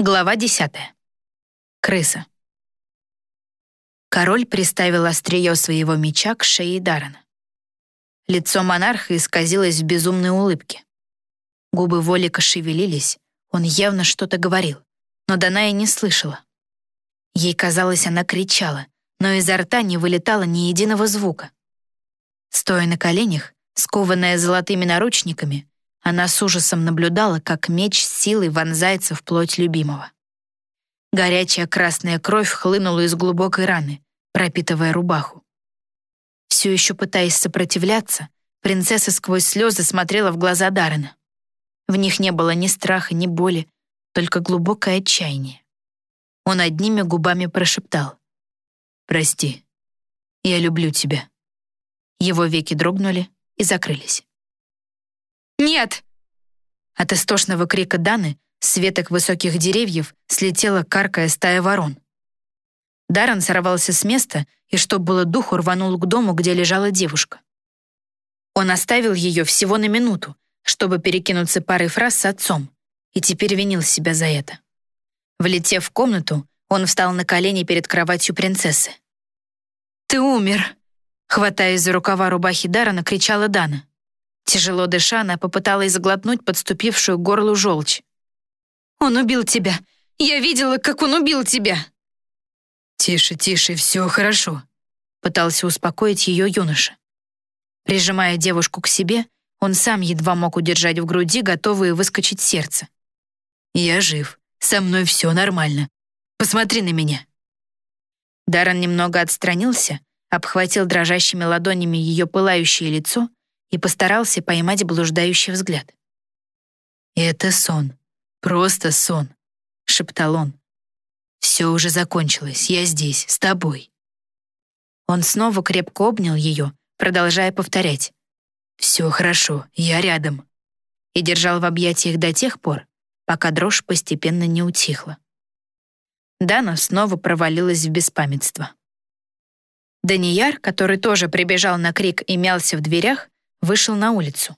Глава 10. Крыса. Король приставил острие своего меча к шее Дарана. Лицо монарха исказилось в безумной улыбке. Губы Волика шевелились, он явно что-то говорил, но Даная не слышала. Ей казалось, она кричала, но изо рта не вылетало ни единого звука. Стоя на коленях, скованная золотыми наручниками, она с ужасом наблюдала, как меч с силой вонзается в плоть любимого. Горячая красная кровь хлынула из глубокой раны, пропитывая рубаху. Все еще пытаясь сопротивляться, принцесса сквозь слезы смотрела в глаза Даррена. В них не было ни страха, ни боли, только глубокое отчаяние. Он одними губами прошептал. «Прости, я люблю тебя». Его веки дрогнули и закрылись. «Нет!» От истошного крика Даны с веток высоких деревьев слетела каркая стая ворон. Даррен сорвался с места и, что было духу, рванул к дому, где лежала девушка. Он оставил ее всего на минуту, чтобы перекинуться парой фраз с отцом, и теперь винил себя за это. Влетев в комнату, он встал на колени перед кроватью принцессы. «Ты умер!» Хватаясь за рукава рубахи Дарана, кричала Дана. Тяжело дыша, она попыталась заглотнуть подступившую к горлу желчь. «Он убил тебя! Я видела, как он убил тебя!» «Тише, тише, все хорошо», — пытался успокоить ее юноша. Прижимая девушку к себе, он сам едва мог удержать в груди готовые выскочить сердце. «Я жив, со мной все нормально. Посмотри на меня». Даррен немного отстранился, обхватил дрожащими ладонями ее пылающее лицо и постарался поймать блуждающий взгляд. «Это сон. Просто сон», — шептал он. «Все уже закончилось. Я здесь, с тобой». Он снова крепко обнял ее, продолжая повторять. «Все хорошо, я рядом». И держал в объятиях до тех пор, пока дрожь постепенно не утихла. Дана снова провалилась в беспамятство. Данияр, который тоже прибежал на крик и мялся в дверях, вышел на улицу.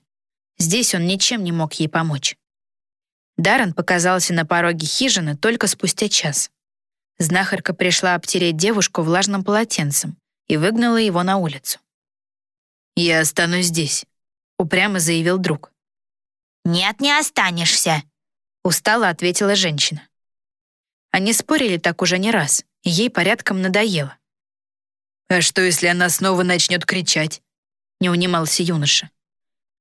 Здесь он ничем не мог ей помочь. Даррен показался на пороге хижины только спустя час. Знахарка пришла обтереть девушку влажным полотенцем и выгнала его на улицу. «Я останусь здесь», — упрямо заявил друг. «Нет, не останешься», — устало ответила женщина. Они спорили так уже не раз, и ей порядком надоело. «А что, если она снова начнет кричать?» — не унимался юноша.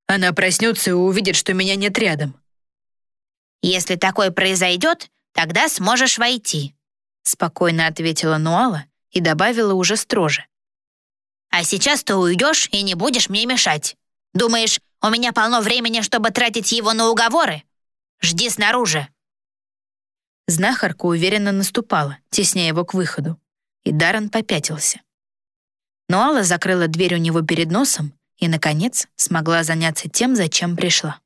«Она проснется и увидит, что меня нет рядом». «Если такое произойдет, тогда сможешь войти», — спокойно ответила Нуала и добавила уже строже. «А сейчас ты уйдешь и не будешь мне мешать. Думаешь, у меня полно времени, чтобы тратить его на уговоры? Жди снаружи». Знахарка уверенно наступала, тесняя его к выходу, и Даррен попятился но Алла закрыла дверь у него перед носом и, наконец, смогла заняться тем, зачем пришла.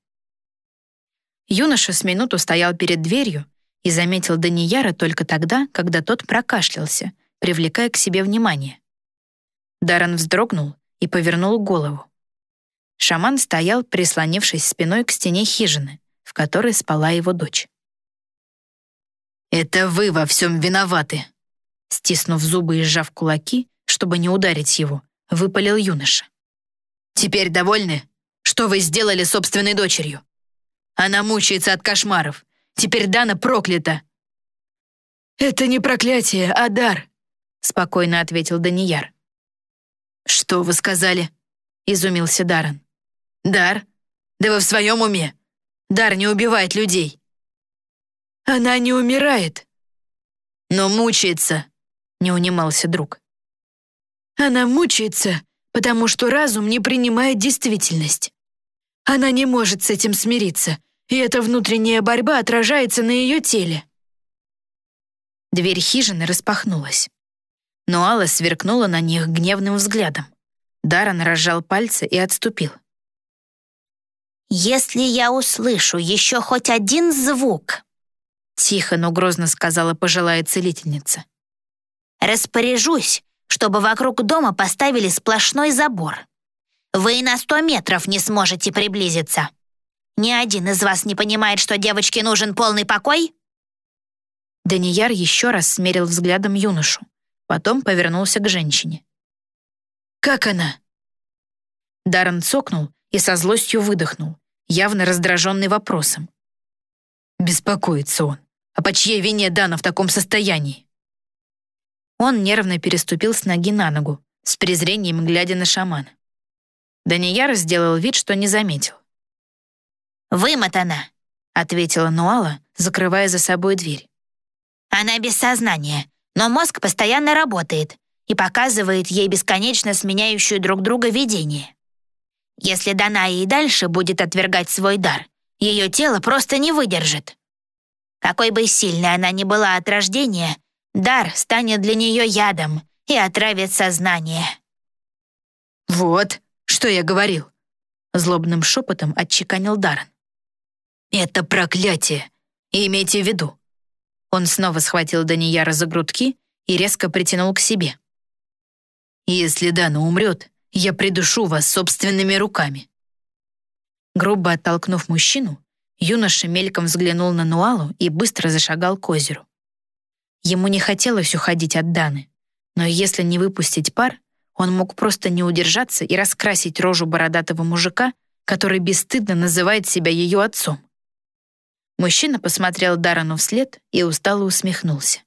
Юноша с минуту стоял перед дверью и заметил Данияра только тогда, когда тот прокашлялся, привлекая к себе внимание. Даррен вздрогнул и повернул голову. Шаман стоял, прислонившись спиной к стене хижины, в которой спала его дочь. «Это вы во всем виноваты!» Стиснув зубы и сжав кулаки, чтобы не ударить его, выпалил юноша. «Теперь довольны? Что вы сделали собственной дочерью? Она мучается от кошмаров. Теперь Дана проклята». «Это не проклятие, а дар», — спокойно ответил Данияр. «Что вы сказали?» — изумился Даррен. «Дар? Да вы в своем уме? Дар не убивает людей». «Она не умирает». «Но мучается», — не унимался друг. Она мучается, потому что разум не принимает действительность. Она не может с этим смириться, и эта внутренняя борьба отражается на ее теле. Дверь хижины распахнулась. Но Алла сверкнула на них гневным взглядом. Даррен разжал пальцы и отступил. «Если я услышу еще хоть один звук», тихо, но грозно сказала пожилая целительница. «Распоряжусь, чтобы вокруг дома поставили сплошной забор. Вы и на сто метров не сможете приблизиться. Ни один из вас не понимает, что девочке нужен полный покой?» Данияр еще раз смерил взглядом юношу, потом повернулся к женщине. «Как она?» Даррен цокнул и со злостью выдохнул, явно раздраженный вопросом. Беспокоится он. А по чьей вине Дана в таком состоянии? Он нервно переступил с ноги на ногу, с презрением глядя на шамана. Данияр сделал вид, что не заметил. «Вымотана», — ответила Нуала, закрывая за собой дверь. «Она без сознания, но мозг постоянно работает и показывает ей бесконечно сменяющую друг друга видение. Если Даная и дальше будет отвергать свой дар, ее тело просто не выдержит. Какой бы сильной она ни была от рождения, дар станет для нее ядом и отравит сознание. «Вот, что я говорил», — злобным шепотом отчеканил Даррен. «Это проклятие, имейте в виду». Он снова схватил Данияра за грудки и резко притянул к себе. «Если Дана умрет, я придушу вас собственными руками». Грубо оттолкнув мужчину, юноша мельком взглянул на Нуалу и быстро зашагал к озеру. Ему не хотелось уходить от Даны, но если не выпустить пар, он мог просто не удержаться и раскрасить рожу бородатого мужика, который бесстыдно называет себя ее отцом. Мужчина посмотрел Дарану вслед и устало усмехнулся.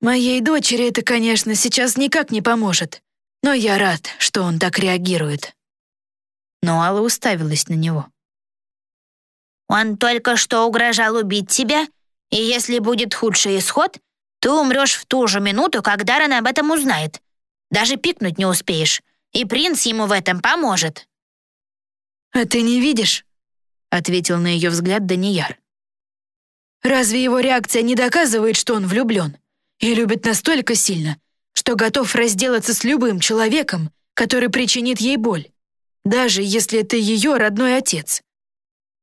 «Моей дочери это, конечно, сейчас никак не поможет, но я рад, что он так реагирует». Но Алла уставилась на него. «Он только что угрожал убить тебя, и если будет худший исход, ты умрешь в ту же минуту, как Даррен об этом узнает. Даже пикнуть не успеешь, и принц ему в этом поможет». «А ты не видишь?» — ответил на ее взгляд Данияр. «Разве его реакция не доказывает, что он влюблен и любит настолько сильно, что готов разделаться с любым человеком, который причинит ей боль, даже если это ее родной отец.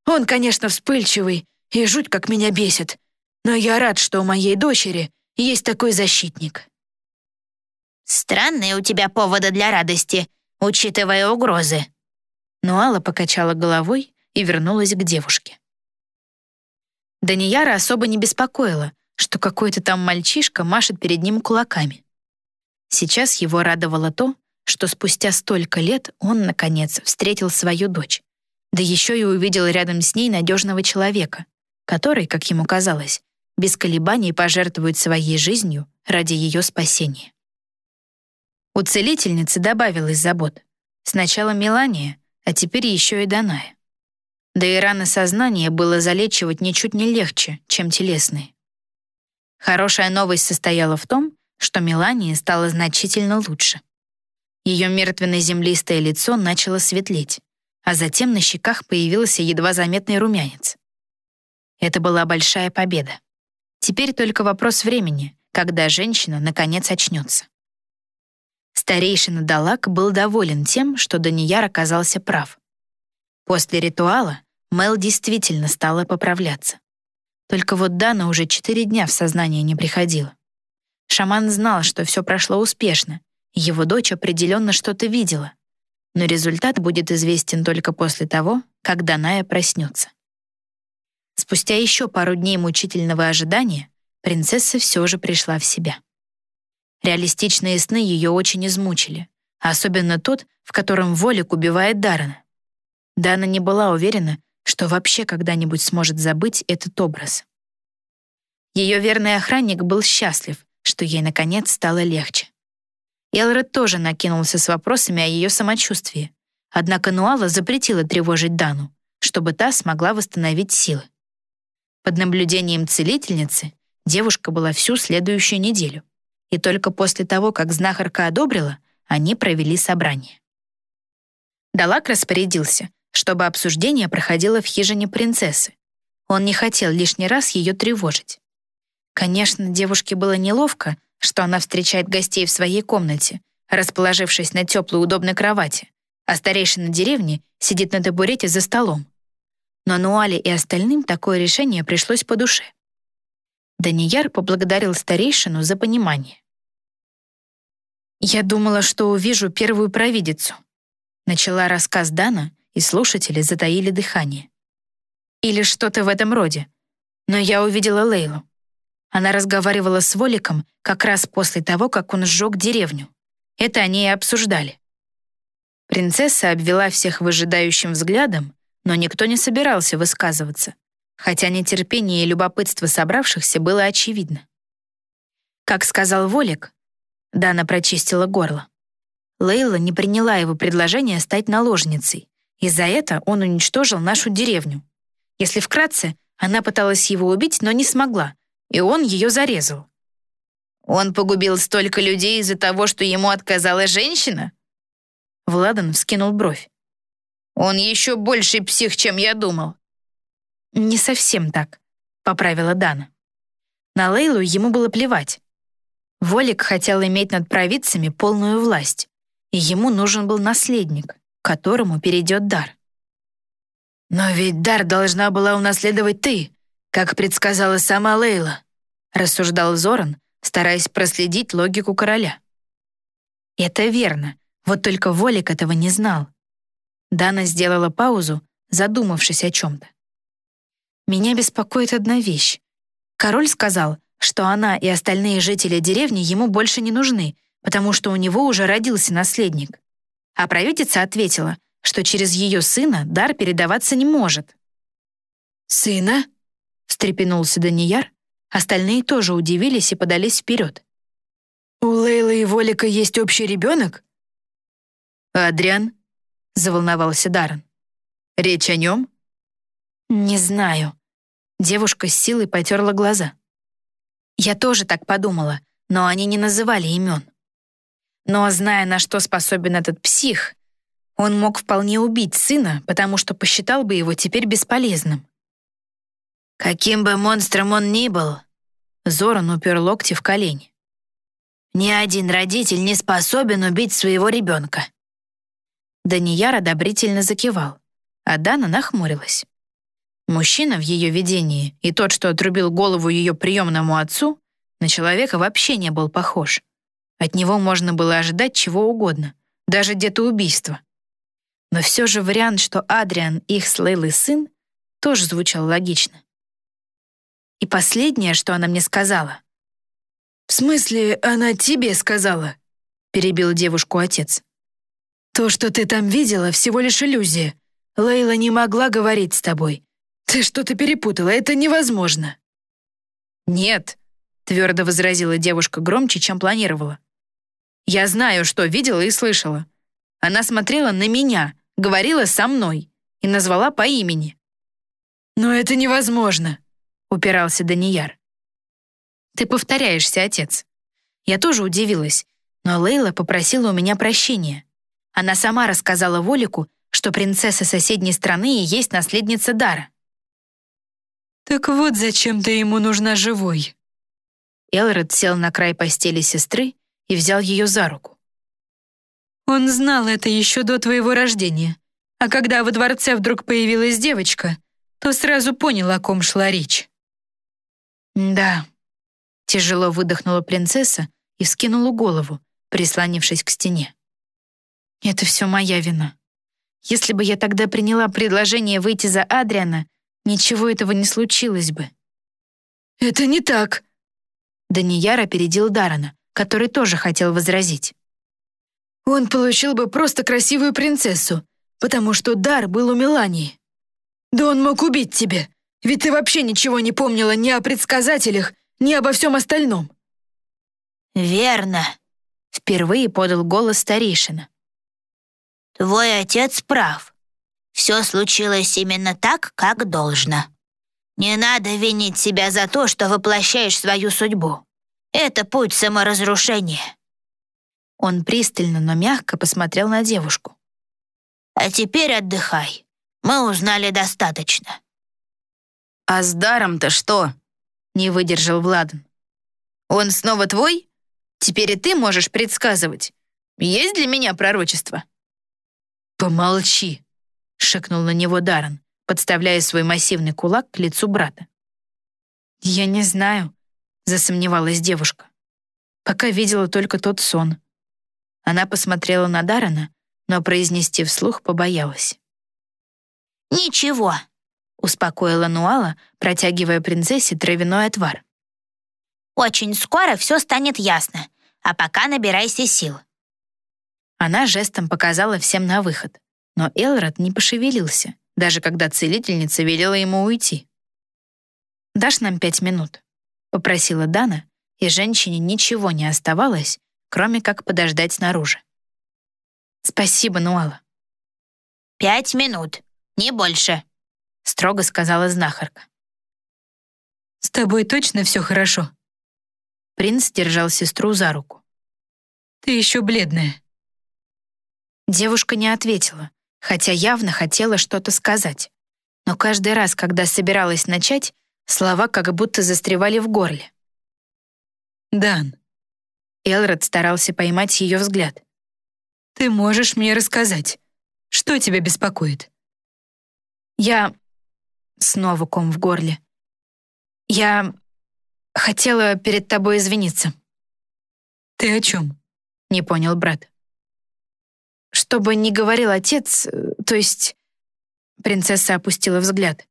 Он, конечно, вспыльчивый и жуть как меня бесит, но я рад, что у моей дочери есть такой защитник». «Странные у тебя поводы для радости, учитывая угрозы». Но Алла покачала головой и вернулась к девушке. Данияра особо не беспокоила, что какой-то там мальчишка машет перед ним кулаками. Сейчас его радовало то, что спустя столько лет он, наконец, встретил свою дочь, да еще и увидел рядом с ней надежного человека, который, как ему казалось, без колебаний пожертвует своей жизнью ради ее спасения. У целительницы добавилось забот. Сначала Мелания, а теперь еще и Даная. Да и раны сознания было залечивать ничуть не легче, чем телесные. Хорошая новость состояла в том, что Мелании стало значительно лучше. Ее мертвенно-землистое лицо начало светлеть, а затем на щеках появился едва заметный румянец. Это была большая победа. Теперь только вопрос времени, когда женщина наконец очнется. Старейшина Далак был доволен тем, что Данияр оказался прав. После ритуала Мел действительно стала поправляться. Только вот Дана уже четыре дня в сознание не приходила. Шаман знал, что все прошло успешно, его дочь определенно что-то видела. Но результат будет известен только после того, как Даная проснется. Спустя еще пару дней мучительного ожидания принцесса все же пришла в себя. Реалистичные сны ее очень измучили, особенно тот, в котором Волик убивает Дарана. Дана не была уверена, что вообще когда-нибудь сможет забыть этот образ. Ее верный охранник был счастлив, что ей, наконец, стало легче. Элред тоже накинулся с вопросами о ее самочувствии, однако Нуала запретила тревожить Дану, чтобы та смогла восстановить силы. Под наблюдением целительницы девушка была всю следующую неделю, и только после того, как знахарка одобрила, они провели собрание. Далак распорядился, чтобы обсуждение проходило в хижине принцессы. Он не хотел лишний раз ее тревожить. Конечно, девушке было неловко, что она встречает гостей в своей комнате, расположившись на теплой удобной кровати, а старейшина деревни сидит на табурете за столом. Но Нуале и остальным такое решение пришлось по душе. Данияр поблагодарил старейшину за понимание. «Я думала, что увижу первую провидицу», начала рассказ Дана, и слушатели затаили дыхание. Или что-то в этом роде. Но я увидела Лейлу. Она разговаривала с Воликом как раз после того, как он сжег деревню. Это они и обсуждали. Принцесса обвела всех выжидающим взглядом, но никто не собирался высказываться, хотя нетерпение и любопытство собравшихся было очевидно. Как сказал Волик, Дана прочистила горло. Лейла не приняла его предложение стать наложницей, и за это он уничтожил нашу деревню. Если вкратце, она пыталась его убить, но не смогла, и он ее зарезал. «Он погубил столько людей из-за того, что ему отказала женщина?» Владан вскинул бровь. «Он еще больший псих, чем я думал». «Не совсем так», — поправила Дана. На Лейлу ему было плевать. Волик хотел иметь над провидцами полную власть, и ему нужен был наследник, которому перейдет дар. «Но ведь дар должна была унаследовать ты, как предсказала сама Лейла», рассуждал Зоран, стараясь проследить логику короля. «Это верно, вот только Волик этого не знал. Дана сделала паузу, задумавшись о чем-то. «Меня беспокоит одна вещь. Король сказал, что она и остальные жители деревни ему больше не нужны, потому что у него уже родился наследник. А правительница ответила, что через ее сына дар передаваться не может. «Сына?» — встрепенулся Данияр. Остальные тоже удивились и подались вперед. «У Лейлы и Волика есть общий ребенок?» «Адриан?» — заволновался Даррен. «Речь о нем?» «Не знаю». Девушка с силой потерла глаза. Я тоже так подумала, но они не называли имен. Но, зная, на что способен этот псих, он мог вполне убить сына, потому что посчитал бы его теперь бесполезным. Каким бы монстром он ни был, Зоран упер локти в колени. Ни один родитель не способен убить своего ребенка. Данияр одобрительно закивал, а Дана нахмурилась. Мужчина в ее видении и тот, что отрубил голову ее приемному отцу, на человека вообще не был похож. От него можно было ожидать чего угодно, даже где-то убийства. Но все же вариант, что Адриан их с Лейлой сын, тоже звучал логично. И последнее, что она мне сказала. «В смысле, она тебе сказала?» — перебил девушку отец. То, что ты там видела, всего лишь иллюзия. Лейла не могла говорить с тобой. Ты что-то перепутала, это невозможно». «Нет», — твердо возразила девушка громче, чем планировала. «Я знаю, что видела и слышала. Она смотрела на меня, говорила со мной и назвала по имени». «Но это невозможно», — упирался Данияр. «Ты повторяешься, отец». Я тоже удивилась, но Лейла попросила у меня прощения. Она сама рассказала Волику, что принцесса соседней страны и есть наследница Дара. «Так вот зачем ты ему нужна живой». Элред сел на край постели сестры и взял ее за руку. «Он знал это еще до твоего рождения, а когда во дворце вдруг появилась девочка, то сразу понял, о ком шла речь». «Да», — тяжело выдохнула принцесса и скинула голову, прислонившись к стене. Это все моя вина. Если бы я тогда приняла предложение выйти за Адриана, ничего этого не случилось бы. «Это не так!» Данияр опередил Дарана, который тоже хотел возразить. «Он получил бы просто красивую принцессу, потому что дар был у Мелании. Да он мог убить тебя, ведь ты вообще ничего не помнила ни о предсказателях, ни обо всем остальном». «Верно», — впервые подал голос старейшина. Твой отец прав. Все случилось именно так, как должно. Не надо винить себя за то, что воплощаешь свою судьбу. Это путь саморазрушения». Он пристально, но мягко посмотрел на девушку. «А теперь отдыхай. Мы узнали достаточно». «А с даром-то что?» — не выдержал Владан. «Он снова твой? Теперь и ты можешь предсказывать. Есть для меня пророчество?» «Помолчи!» — шикнул на него Даррен, подставляя свой массивный кулак к лицу брата. «Я не знаю», — засомневалась девушка. Пока видела только тот сон. Она посмотрела на Даррена, но произнести вслух побоялась. «Ничего», — успокоила Нуала, протягивая принцессе травяной отвар. Очень скоро все станет ясно, а пока набирайся сил». Она жестом показала всем на выход, но Элрод не пошевелился, даже когда целительница велела ему уйти. «Дашь нам пять минут?» — попросила Дана, и женщине ничего не оставалось, кроме как подождать снаружи. «Спасибо, Нуала». «Пять минут, не больше», — строго сказала знахарка. «С тобой точно все хорошо?» Принц держал сестру за руку. «Ты еще бледная». Девушка не ответила, хотя явно хотела что-то сказать. Но каждый раз, когда собиралась начать, слова как будто застревали в горле. «Дан». Элрод старался поймать ее взгляд. «Ты можешь мне рассказать, что тебя беспокоит?» «Я...» Снова ком в горле. «Я хотела перед тобой извиниться». «Ты о чем?» — не понял брат. «Чтобы не говорил отец, то есть...» Принцесса опустила взгляд.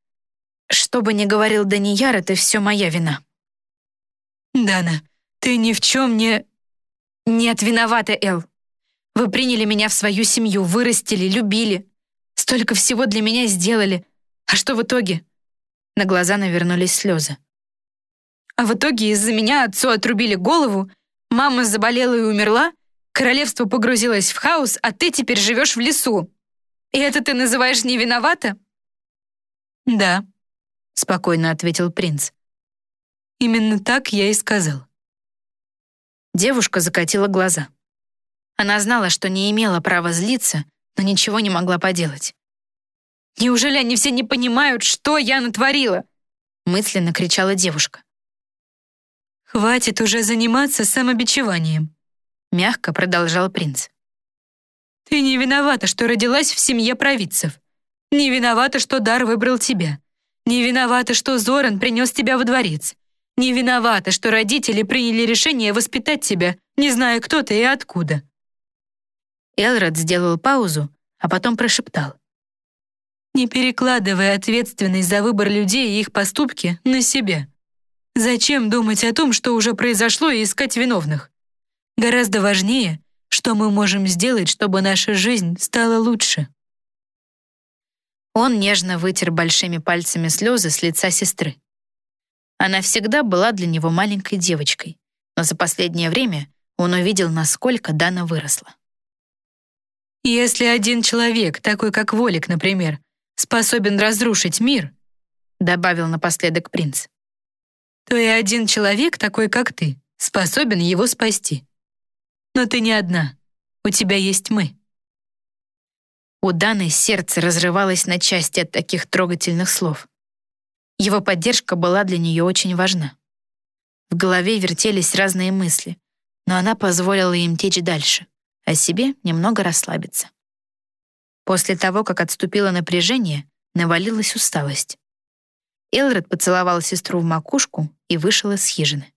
«Что бы ни говорил Данияр, это все моя вина». «Дана, ты ни в чем не...» «Нет, виновата, Эл. Вы приняли меня в свою семью, вырастили, любили. Столько всего для меня сделали. А что в итоге?» На глаза навернулись слезы. А в итоге из-за меня отцу отрубили голову, мама заболела и умерла, королевство погрузилось в хаос, а ты теперь живешь в лесу. И это ты называешь не виновата? «Да», — спокойно ответил принц. «Именно так я и сказал». Девушка закатила глаза. Она знала, что не имела права злиться, но ничего не могла поделать. «Неужели они все не понимают, что я натворила?» мысленно кричала девушка. «Хватит уже заниматься самобичеванием», мягко продолжал принц. «Ты не виновата, что родилась в семье провидцев. Не виновата, что дар выбрал тебя. Не виновата, что Зоран принес тебя во дворец. Не виновата, что родители приняли решение воспитать тебя, не зная, кто ты и откуда». Элрод сделал паузу, а потом прошептал. «Не перекладывай ответственность за выбор людей и их поступки на себя. Зачем думать о том, что уже произошло, и искать виновных? Гораздо важнее, что мы можем сделать, чтобы наша жизнь стала лучше». Он нежно вытер большими пальцами слезы с лица сестры. Она всегда была для него маленькой девочкой, но за последнее время он увидел, насколько Дана выросла. «Если один человек, такой как Волик, например, способен разрушить мир», добавил напоследок принц, то и один человек, такой как ты, способен его спасти. Но ты не одна. У тебя есть мы». У Даны сердце разрывалось на части от таких трогательных слов. Его поддержка была для нее очень важна. В голове вертелись разные мысли, но она позволила им течь дальше, а себе немного расслабиться. После того, как отступило напряжение, навалилась усталость. Элред поцеловал сестру в макушку и вышел из хижины.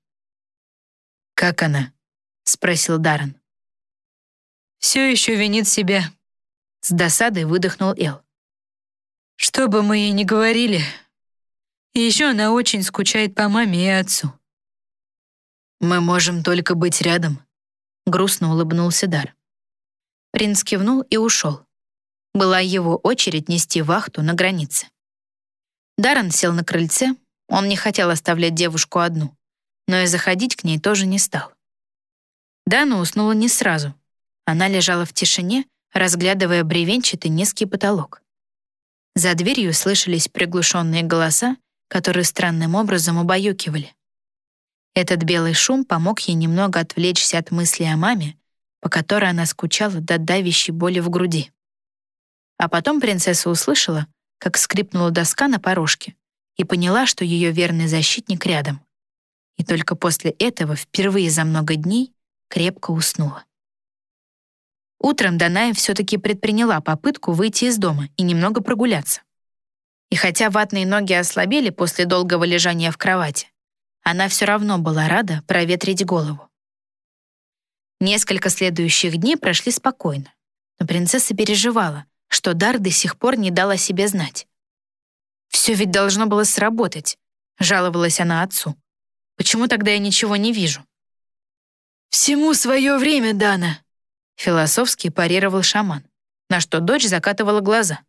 «Как она?» — спросил Даррен. «Все еще винит себя», — с досадой выдохнул Эл. «Что бы мы ей ни говорили, еще она очень скучает по маме и отцу. «Мы можем только быть рядом», — грустно улыбнулся Дар. Принц кивнул и ушел. Была его очередь нести вахту на границе. Даррен сел на крыльце, он не хотел оставлять девушку одну, но и заходить к ней тоже не стал. Дана уснула не сразу. Она лежала в тишине, разглядывая бревенчатый низкий потолок. За дверью слышались приглушенные голоса, которые странным образом убаюкивали. Этот белый шум помог ей немного отвлечься от мысли о маме, по которой она скучала до давящей боли в груди. А потом принцесса услышала, как скрипнула доска на порожке, и поняла, что ее верный защитник рядом. И только после этого, впервые за много дней, крепко уснула. Утром Данаев все-таки предприняла попытку выйти из дома и немного прогуляться. И хотя ватные ноги ослабели после долгого лежания в кровати, она все равно была рада проветрить голову. Несколько следующих дней прошли спокойно, но принцесса переживала, что Дар до сих пор не дал о себе знать. «Все ведь должно было сработать», — жаловалась она отцу. Почему тогда я ничего не вижу? «Всему свое время, Дана», — философски парировал шаман, на что дочь закатывала глаза.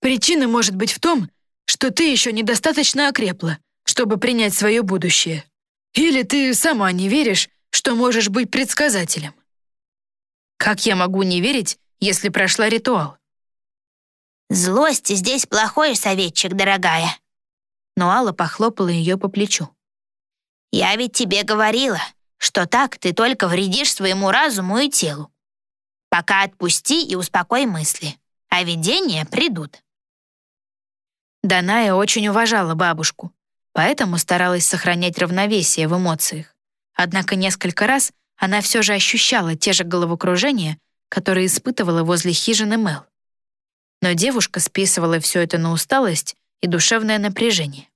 «Причина может быть в том, что ты еще недостаточно окрепла, чтобы принять свое будущее. Или ты сама не веришь, что можешь быть предсказателем». «Как я могу не верить, если прошла ритуал?» «Злость здесь плохой советчик, дорогая». Но Алла похлопала ее по плечу. «Я ведь тебе говорила, что так ты только вредишь своему разуму и телу. Пока отпусти и успокой мысли, а видения придут. Даная очень уважала бабушку, поэтому старалась сохранять равновесие в эмоциях. Однако несколько раз она все же ощущала те же головокружения, которые испытывала возле хижины Мел. Но девушка списывала все это на усталость и душевное напряжение.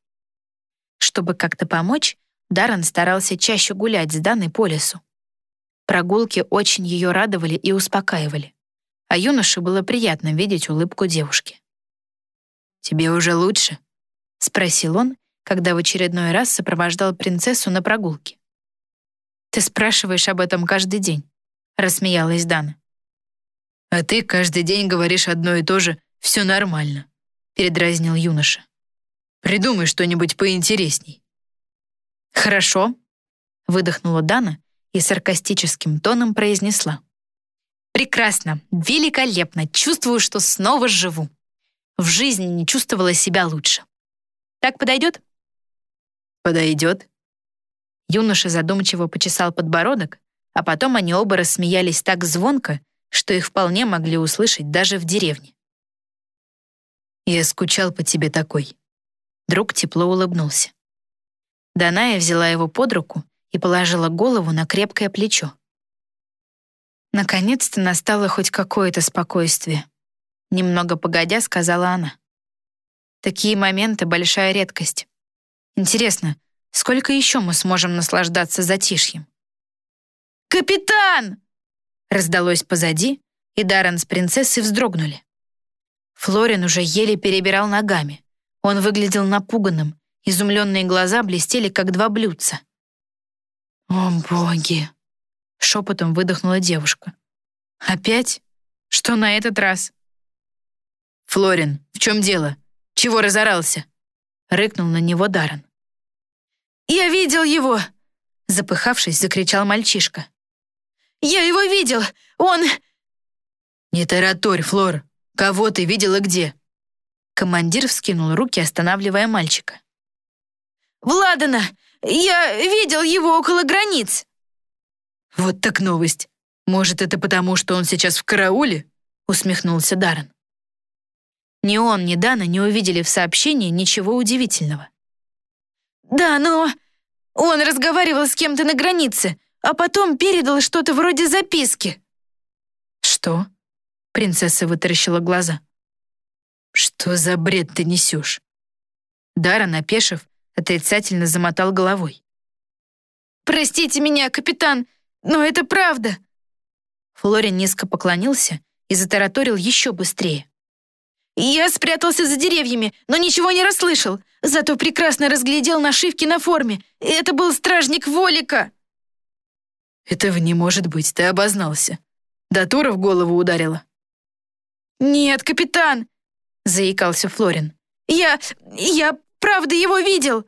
Чтобы как-то помочь, Даррен старался чаще гулять с Даной по лесу. Прогулки очень ее радовали и успокаивали, а юноше было приятно видеть улыбку девушки. «Тебе уже лучше?» — спросил он, когда в очередной раз сопровождал принцессу на прогулке. «Ты спрашиваешь об этом каждый день», — рассмеялась Дана. «А ты каждый день говоришь одно и то же «все нормально», — передразнил юноша. «Придумай что-нибудь поинтересней». «Хорошо», — выдохнула Дана и саркастическим тоном произнесла. «Прекрасно, великолепно, чувствую, что снова живу. В жизни не чувствовала себя лучше. Так подойдет?» «Подойдет». Юноша задумчиво почесал подбородок, а потом они оба рассмеялись так звонко, что их вполне могли услышать даже в деревне. «Я скучал по тебе такой». Друг тепло улыбнулся. Даная взяла его под руку и положила голову на крепкое плечо. Наконец-то настало хоть какое-то спокойствие. Немного погодя, сказала она. Такие моменты — большая редкость. Интересно, сколько еще мы сможем наслаждаться затишьем? «Капитан!» Раздалось позади, и Даррен с принцессой вздрогнули. Флорин уже еле перебирал ногами. Он выглядел напуганным, Изумленные глаза блестели, как два блюдца. «О, боги!» — шепотом выдохнула девушка. «Опять? Что на этот раз?» «Флорин, в чем дело? Чего разорался?» — рыкнул на него Даррен. «Я видел его!» — запыхавшись, закричал мальчишка. «Я его видел! Он...» «Не тараторь, Флор! Кого ты видела где?» Командир вскинул руки, останавливая мальчика. Владана! Я видел его около границ!» «Вот так новость. Может, это потому, что он сейчас в карауле?» усмехнулся Даррен. Ни он, ни Дана не увидели в сообщении ничего удивительного. «Да, но он разговаривал с кем-то на границе, а потом передал что-то вроде записки». «Что?» Принцесса вытаращила глаза. «Что за бред ты несешь?» Даррен, опешив, отрицательно замотал головой. «Простите меня, капитан, но это правда!» Флорин низко поклонился и затараторил еще быстрее. «Я спрятался за деревьями, но ничего не расслышал, зато прекрасно разглядел нашивки на форме. Это был стражник Волика!» «Этого не может быть, ты обознался. Датура в голову ударила?» «Нет, капитан!» — заикался Флорин. «Я... я правда его видел!»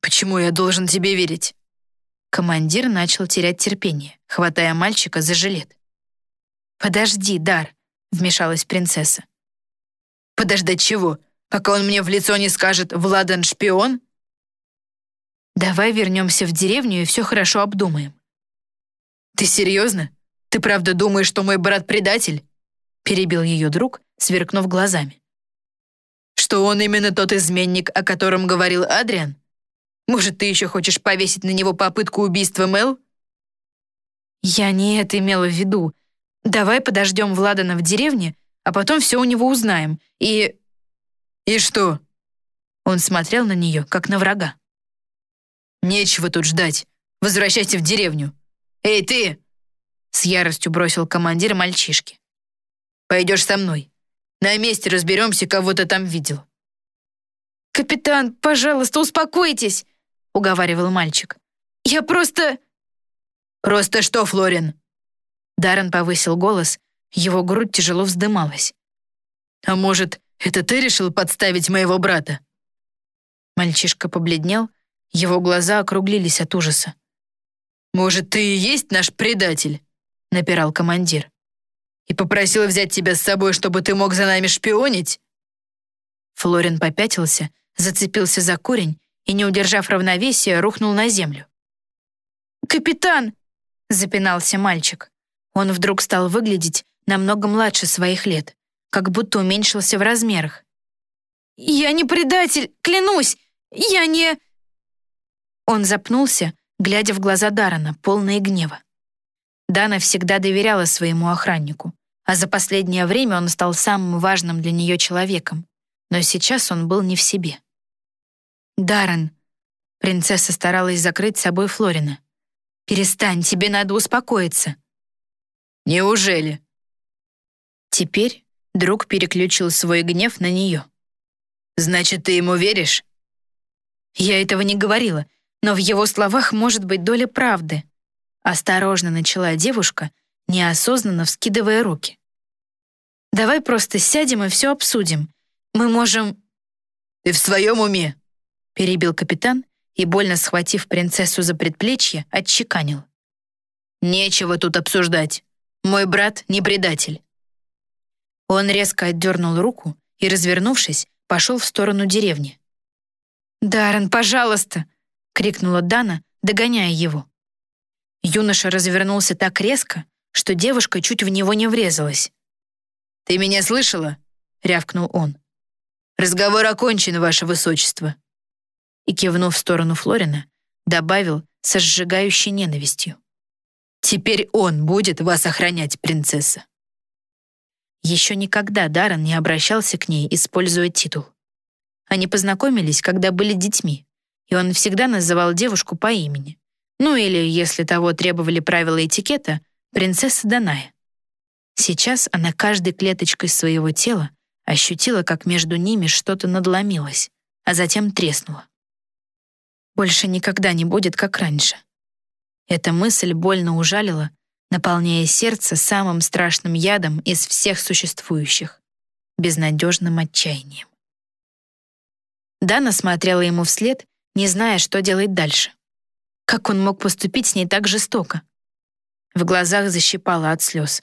«Почему я должен тебе верить?» Командир начал терять терпение, хватая мальчика за жилет. «Подожди, Дар», — вмешалась принцесса. «Подождать чего? Пока он мне в лицо не скажет «Владан шпион»?» «Давай вернемся в деревню и все хорошо обдумаем». «Ты серьезно? Ты правда думаешь, что мой брат предатель?» перебил ее друг, сверкнув глазами что он именно тот изменник, о котором говорил Адриан? Может, ты еще хочешь повесить на него попытку убийства Мел? Я не это имела в виду. Давай подождем Владана в деревне, а потом все у него узнаем. И... И что? Он смотрел на нее, как на врага. Нечего тут ждать. Возвращайся в деревню. Эй, ты! С яростью бросил командир мальчишки. Пойдешь со мной. На месте разберемся, кого ты там видел». «Капитан, пожалуйста, успокойтесь!» — уговаривал мальчик. «Я просто...» «Просто что, Флорин?» Даррен повысил голос, его грудь тяжело вздымалась. «А может, это ты решил подставить моего брата?» Мальчишка побледнел, его глаза округлились от ужаса. «Может, ты и есть наш предатель?» — напирал командир. «И попросил взять тебя с собой, чтобы ты мог за нами шпионить?» Флорин попятился, зацепился за корень и, не удержав равновесия, рухнул на землю. «Капитан!» — запинался мальчик. Он вдруг стал выглядеть намного младше своих лет, как будто уменьшился в размерах. «Я не предатель, клянусь! Я не...» Он запнулся, глядя в глаза Дарана, полные гнева. Дана всегда доверяла своему охраннику, а за последнее время он стал самым важным для нее человеком, но сейчас он был не в себе. «Даррен», — принцесса старалась закрыть собой Флорина, «перестань, тебе надо успокоиться». «Неужели?» Теперь друг переключил свой гнев на нее. «Значит, ты ему веришь?» Я этого не говорила, но в его словах может быть доля правды. Осторожно начала девушка, неосознанно вскидывая руки. «Давай просто сядем и все обсудим. Мы можем...» «Ты в своем уме?» перебил капитан и, больно схватив принцессу за предплечье, отчеканил. «Нечего тут обсуждать. Мой брат не предатель». Он резко отдернул руку и, развернувшись, пошел в сторону деревни. «Даррен, пожалуйста!» — крикнула Дана, догоняя его. Юноша развернулся так резко, что девушка чуть в него не врезалась. «Ты меня слышала?» — рявкнул он. «Разговор окончен, ваше высочество». И, кивнув в сторону Флорина, добавил со сжигающей ненавистью. «Теперь он будет вас охранять, принцесса». Еще никогда Даррен не обращался к ней, используя титул. Они познакомились, когда были детьми, и он всегда называл девушку по имени. Ну или, если того требовали правила этикета, принцесса Даная. Сейчас она каждой клеточкой своего тела ощутила, как между ними что-то надломилось, а затем треснуло. Больше никогда не будет, как раньше. Эта мысль больно ужалила, наполняя сердце самым страшным ядом из всех существующих — безнадежным отчаянием. Дана смотрела ему вслед, не зная, что делать дальше. Как он мог поступить с ней так жестоко? В глазах защипала от слез.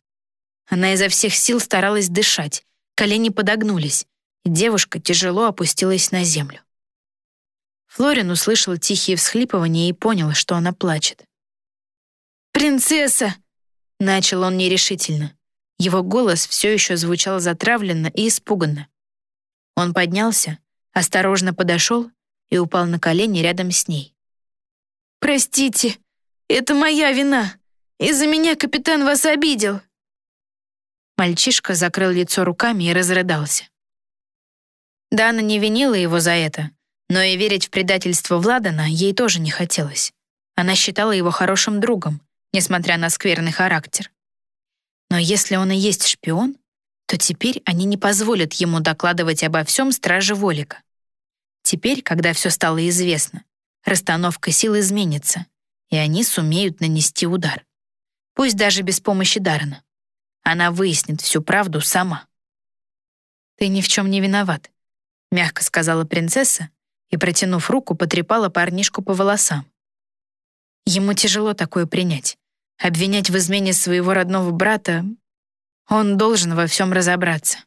Она изо всех сил старалась дышать, колени подогнулись, и девушка тяжело опустилась на землю. Флорин услышал тихие всхлипывания и понял, что она плачет. «Принцесса!» Начал он нерешительно. Его голос все еще звучал затравленно и испуганно. Он поднялся, осторожно подошел и упал на колени рядом с ней. «Простите, это моя вина. Из-за меня капитан вас обидел». Мальчишка закрыл лицо руками и разрыдался. Дана не винила его за это, но и верить в предательство Владана ей тоже не хотелось. Она считала его хорошим другом, несмотря на скверный характер. Но если он и есть шпион, то теперь они не позволят ему докладывать обо всем страже Волика. Теперь, когда все стало известно, расстановка сил изменится, и они сумеют нанести удар. Пусть даже без помощи Даррена. Она выяснит всю правду сама. «Ты ни в чем не виноват», — мягко сказала принцесса и, протянув руку, потрепала парнишку по волосам. Ему тяжело такое принять. Обвинять в измене своего родного брата он должен во всем разобраться.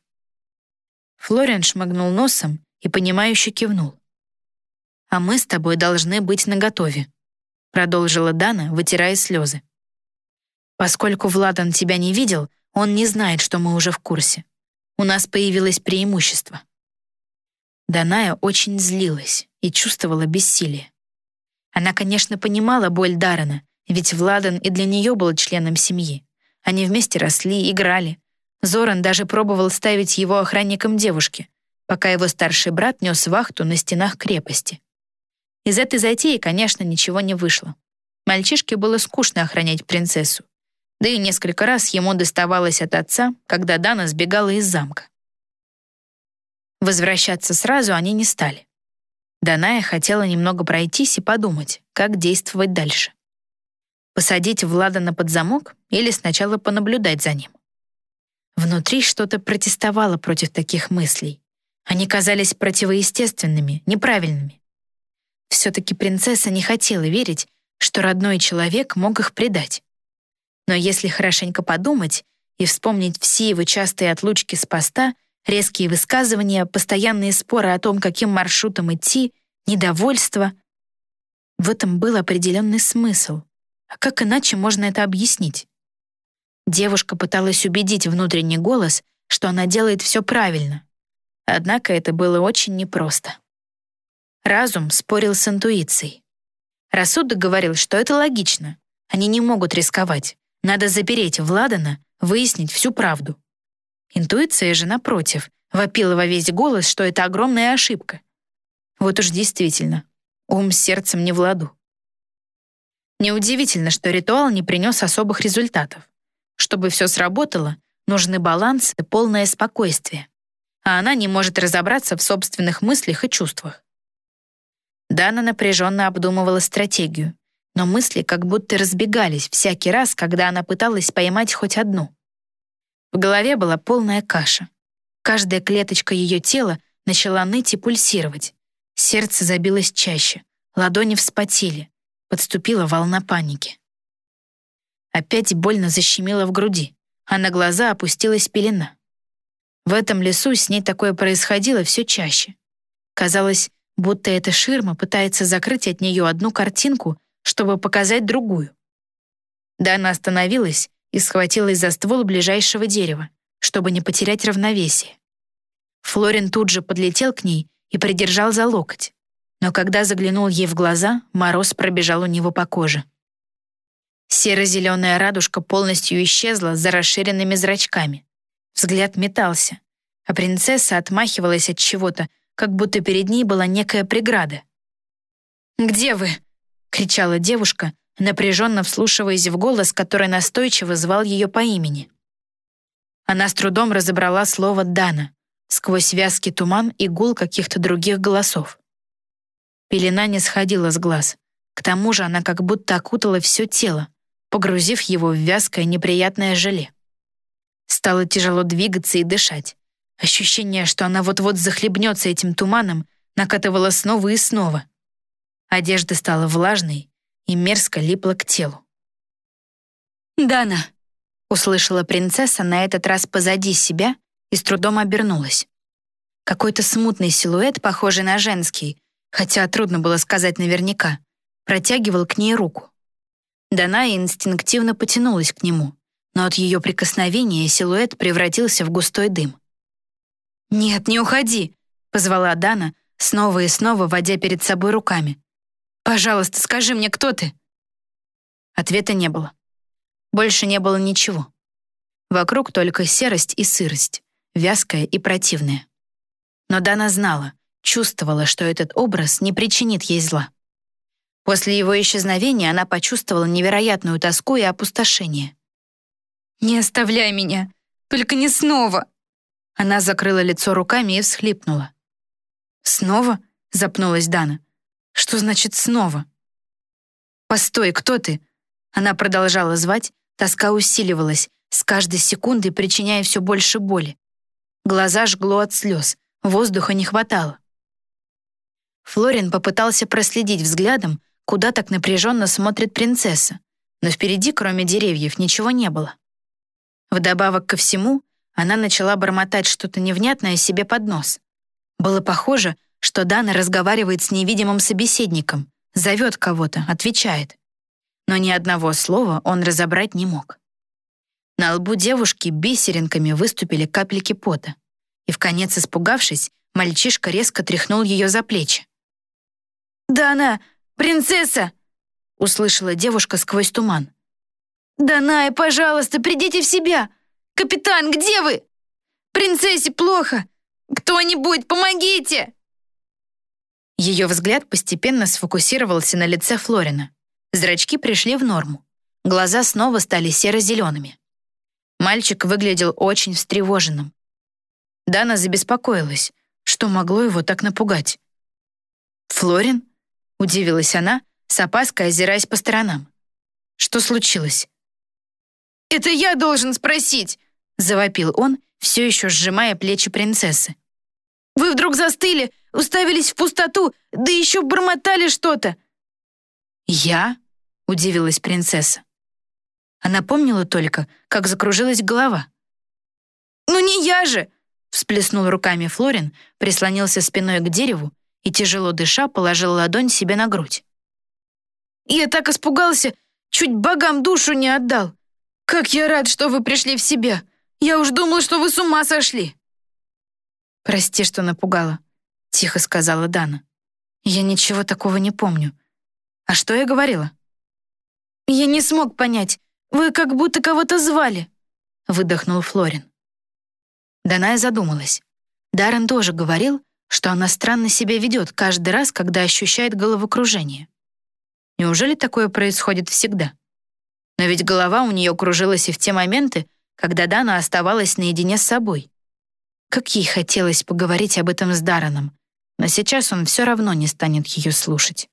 Флориан шмыгнул носом и, понимающе кивнул. «А мы с тобой должны быть наготове», продолжила Дана, вытирая слезы. «Поскольку Владан тебя не видел, он не знает, что мы уже в курсе. У нас появилось преимущество». Даная очень злилась и чувствовала бессилие. Она, конечно, понимала боль Даррена, ведь Владан и для нее был членом семьи. Они вместе росли, играли. Зоран даже пробовал ставить его охранником девушки, пока его старший брат нес вахту на стенах крепости. Из этой затеи, конечно, ничего не вышло. Мальчишке было скучно охранять принцессу. Да и несколько раз ему доставалось от отца, когда Дана сбегала из замка. Возвращаться сразу они не стали. Даная хотела немного пройтись и подумать, как действовать дальше. Посадить Владана под замок или сначала понаблюдать за ним? Внутри что-то протестовало против таких мыслей. Они казались противоестественными, неправильными. Все-таки принцесса не хотела верить, что родной человек мог их предать. Но если хорошенько подумать и вспомнить все его частые отлучки с поста, резкие высказывания, постоянные споры о том, каким маршрутом идти, недовольство, в этом был определенный смысл. А как иначе можно это объяснить? Девушка пыталась убедить внутренний голос, что она делает все правильно. Однако это было очень непросто. Разум спорил с интуицией. Рассудок говорил, что это логично. Они не могут рисковать. Надо запереть Владана, выяснить всю правду. Интуиция же, напротив, вопила во весь голос, что это огромная ошибка. Вот уж действительно, ум с сердцем не в ладу. Неудивительно, что ритуал не принес особых результатов. Чтобы все сработало, нужны баланс и полное спокойствие. А она не может разобраться в собственных мыслях и чувствах. Дана напряженно обдумывала стратегию, но мысли как будто разбегались всякий раз, когда она пыталась поймать хоть одну. В голове была полная каша. Каждая клеточка ее тела начала ныть и пульсировать. Сердце забилось чаще, ладони вспотели, Подступила волна паники. Опять больно защемило в груди, а на глаза опустилась пелена. В этом лесу с ней такое происходило все чаще. Казалось, будто эта ширма пытается закрыть от нее одну картинку, чтобы показать другую. Дана остановилась и схватилась за ствол ближайшего дерева, чтобы не потерять равновесие. Флорин тут же подлетел к ней и придержал за локоть но когда заглянул ей в глаза, мороз пробежал у него по коже. Серо-зеленая радужка полностью исчезла за расширенными зрачками. Взгляд метался, а принцесса отмахивалась от чего-то, как будто перед ней была некая преграда. «Где вы?» — кричала девушка, напряженно вслушиваясь в голос, который настойчиво звал ее по имени. Она с трудом разобрала слово «Дана» сквозь вязкий туман и гул каких-то других голосов. Пелена не сходила с глаз. К тому же она как будто окутала все тело, погрузив его в вязкое неприятное желе. Стало тяжело двигаться и дышать. Ощущение, что она вот-вот захлебнется этим туманом, накатывало снова и снова. Одежда стала влажной и мерзко липла к телу. «Дана!» — услышала принцесса на этот раз позади себя и с трудом обернулась. Какой-то смутный силуэт, похожий на женский, хотя трудно было сказать наверняка, протягивал к ней руку. Даная инстинктивно потянулась к нему, но от ее прикосновения силуэт превратился в густой дым. «Нет, не уходи!» — позвала Дана, снова и снова водя перед собой руками. «Пожалуйста, скажи мне, кто ты?» Ответа не было. Больше не было ничего. Вокруг только серость и сырость, вязкая и противная. Но Дана знала, чувствовала, что этот образ не причинит ей зла. После его исчезновения она почувствовала невероятную тоску и опустошение. «Не оставляй меня! Только не снова!» Она закрыла лицо руками и всхлипнула. «Снова?» — запнулась Дана. «Что значит «снова»?» «Постой, кто ты?» Она продолжала звать, тоска усиливалась, с каждой секундой причиняя все больше боли. Глаза жгло от слез, воздуха не хватало. Флорин попытался проследить взглядом, куда так напряженно смотрит принцесса, но впереди, кроме деревьев, ничего не было. Вдобавок ко всему, она начала бормотать что-то невнятное себе под нос. Было похоже, что Дана разговаривает с невидимым собеседником, зовет кого-то, отвечает. Но ни одного слова он разобрать не мог. На лбу девушки бисеринками выступили капельки пота, и, в конец испугавшись, мальчишка резко тряхнул ее за плечи. «Да она принцесса!» — услышала девушка сквозь туман. «Даная, пожалуйста, придите в себя! Капитан, где вы? Принцессе плохо! Кто-нибудь, помогите!» Ее взгляд постепенно сфокусировался на лице Флорина. Зрачки пришли в норму. Глаза снова стали серо-зелеными. Мальчик выглядел очень встревоженным. Дана забеспокоилась, что могло его так напугать. «Флорин?» — удивилась она, с опаской озираясь по сторонам. «Что случилось?» «Это я должен спросить!» — завопил он, все еще сжимая плечи принцессы. «Вы вдруг застыли, уставились в пустоту, да еще бормотали что-то!» «Я?» — удивилась принцесса. Она помнила только, как закружилась голова. «Ну не я же!» — всплеснул руками Флорин, прислонился спиной к дереву и, тяжело дыша, положил ладонь себе на грудь. «Я так испугался, чуть богам душу не отдал. Как я рад, что вы пришли в себя. Я уж думала, что вы с ума сошли». «Прости, что напугала», — тихо сказала Дана. «Я ничего такого не помню. А что я говорила?» «Я не смог понять. Вы как будто кого-то звали», — выдохнул Флорин. Даная задумалась. Даррен тоже говорил, что она странно себя ведет каждый раз, когда ощущает головокружение. Неужели такое происходит всегда? Но ведь голова у нее кружилась и в те моменты, когда Дана оставалась наедине с собой. Как ей хотелось поговорить об этом с Дарреном, но сейчас он все равно не станет ее слушать.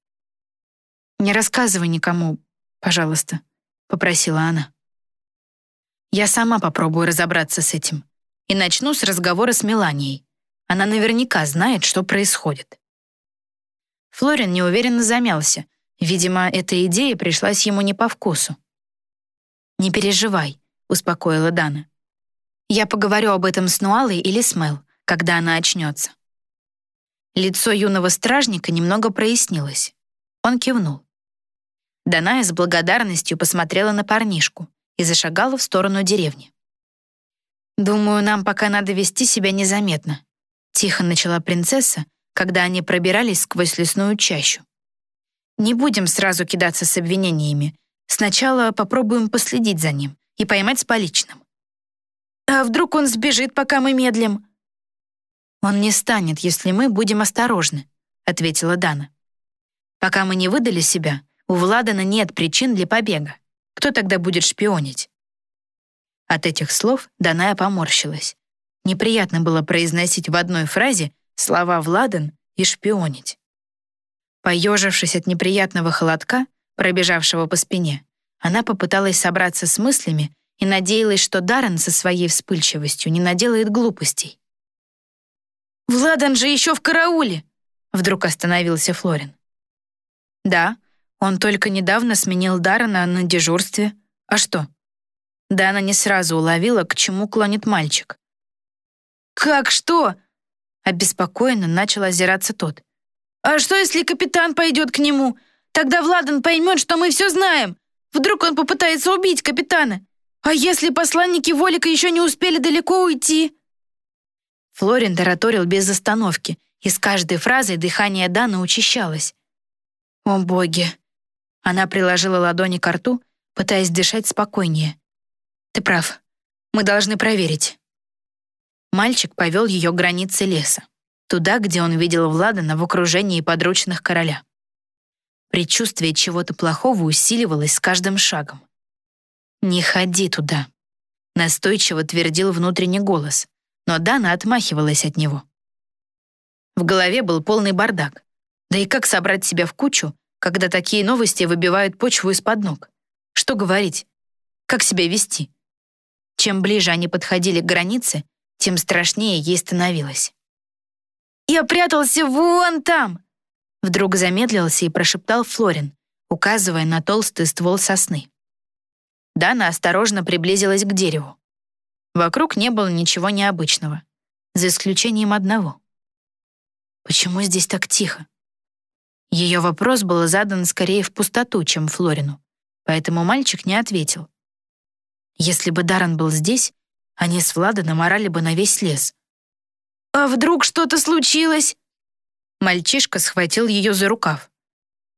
«Не рассказывай никому, пожалуйста», — попросила она. «Я сама попробую разобраться с этим и начну с разговора с Меланией. Она наверняка знает, что происходит. Флорин неуверенно замялся. Видимо, эта идея пришлась ему не по вкусу. «Не переживай», — успокоила Дана. «Я поговорю об этом с Нуалой или с Мел, когда она очнется». Лицо юного стражника немного прояснилось. Он кивнул. Даная с благодарностью посмотрела на парнишку и зашагала в сторону деревни. «Думаю, нам пока надо вести себя незаметно», Тихо начала принцесса, когда они пробирались сквозь лесную чащу. «Не будем сразу кидаться с обвинениями. Сначала попробуем последить за ним и поймать с поличным». «А вдруг он сбежит, пока мы медлим?» «Он не станет, если мы будем осторожны», — ответила Дана. «Пока мы не выдали себя, у Владана нет причин для побега. Кто тогда будет шпионить?» От этих слов Даная поморщилась. Неприятно было произносить в одной фразе слова «Владан» и «шпионить». Поежившись от неприятного холодка, пробежавшего по спине, она попыталась собраться с мыслями и надеялась, что Даррен со своей вспыльчивостью не наделает глупостей. «Владан же еще в карауле!» Вдруг остановился Флорин. «Да, он только недавно сменил Даррена на дежурстве. А что?» Дана не сразу уловила, к чему клонит мальчик. «Как что?» Обеспокоенно начал озираться тот. «А что, если капитан пойдет к нему? Тогда Владан поймет, что мы все знаем. Вдруг он попытается убить капитана. А если посланники Волика еще не успели далеко уйти?» Флорин тараторил без остановки, и с каждой фразой дыхание Даны учащалось. «О, боги!» Она приложила ладони к рту, пытаясь дышать спокойнее. «Ты прав. Мы должны проверить». Мальчик повел ее к границе леса, туда, где он видел Владана в окружении подручных короля. Предчувствие чего-то плохого усиливалось с каждым шагом. «Не ходи туда», — настойчиво твердил внутренний голос, но Дана отмахивалась от него. В голове был полный бардак. Да и как собрать себя в кучу, когда такие новости выбивают почву из-под ног? Что говорить? Как себя вести? Чем ближе они подходили к границе, тем страшнее ей становилось. «Я прятался вон там!» Вдруг замедлился и прошептал Флорин, указывая на толстый ствол сосны. Дана осторожно приблизилась к дереву. Вокруг не было ничего необычного, за исключением одного. Почему здесь так тихо? Ее вопрос был задан скорее в пустоту, чем Флорину, поэтому мальчик не ответил. Если бы Даррен был здесь, они с Владаном орали бы на весь лес. «А вдруг что-то случилось?» Мальчишка схватил ее за рукав.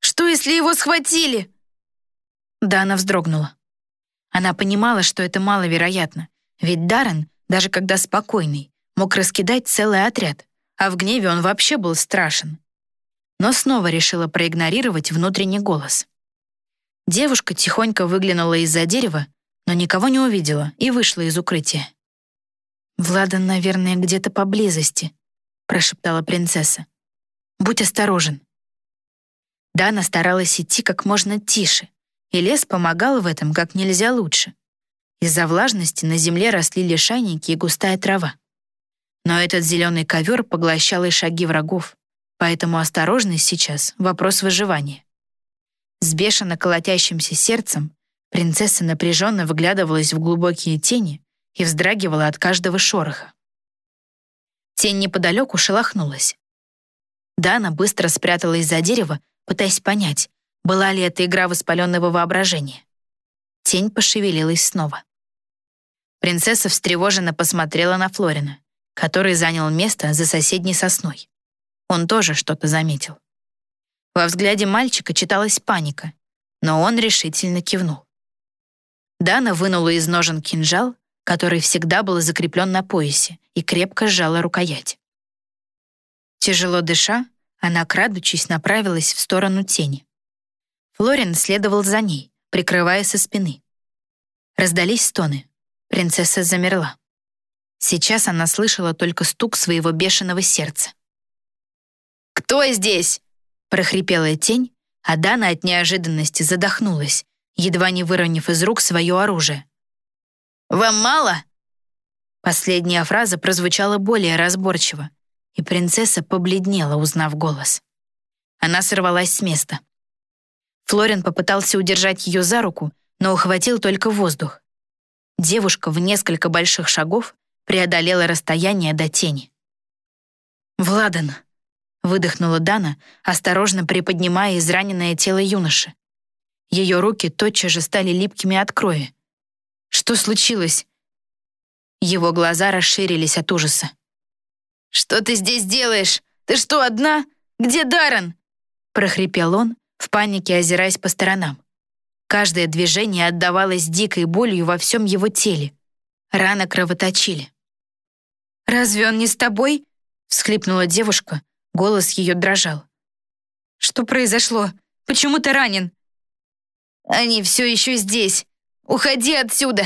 «Что, если его схватили?» Да, она вздрогнула. Она понимала, что это маловероятно, ведь Даррен, даже когда спокойный, мог раскидать целый отряд, а в гневе он вообще был страшен. Но снова решила проигнорировать внутренний голос. Девушка тихонько выглянула из-за дерева но никого не увидела и вышла из укрытия. «Владан, наверное, где-то поблизости», — прошептала принцесса. «Будь осторожен». Дана старалась идти как можно тише, и лес помогал в этом как нельзя лучше. Из-за влажности на земле росли лишайники и густая трава. Но этот зеленый ковер поглощал и шаги врагов, поэтому осторожность сейчас — вопрос выживания. С бешено колотящимся сердцем принцесса напряженно выглядывалась в глубокие тени и вздрагивала от каждого шороха. Тень неподалеку шелохнулась. Дана быстро спряталась за дерево, пытаясь понять, была ли это игра воспаленного воображения. Тень пошевелилась снова. Принцесса встревоженно посмотрела на Флорина, который занял место за соседней сосной. Он тоже что-то заметил. Во взгляде мальчика читалась паника, но он решительно кивнул. Дана вынула из ножен кинжал, который всегда был закреплен на поясе, и крепко сжала рукоять. Тяжело дыша, она, крадучись, направилась в сторону тени. Флорин следовал за ней, прикрывая со спины. Раздались стоны. Принцесса замерла. Сейчас она слышала только стук своего бешеного сердца. «Кто здесь?» — прохрипела тень, а Дана от неожиданности задохнулась, едва не выронив из рук свое оружие. «Вам мало?» Последняя фраза прозвучала более разборчиво, и принцесса побледнела, узнав голос. Она сорвалась с места. Флорин попытался удержать ее за руку, но ухватил только воздух. Девушка в несколько больших шагов преодолела расстояние до тени. «Владан!» — выдохнула Дана, осторожно приподнимая израненное тело юноши. Ее руки тотчас же стали липкими от крови. «Что случилось?» Его глаза расширились от ужаса. «Что ты здесь делаешь? Ты что, одна? Где Даррен?» прохрипел он, в панике озираясь по сторонам. Каждое движение отдавалось дикой болью во всем его теле. Раны кровоточили. «Разве он не с тобой?» — всхлипнула девушка, голос ее дрожал. «Что произошло? Почему ты ранен?» «Они все еще здесь. Уходи отсюда!»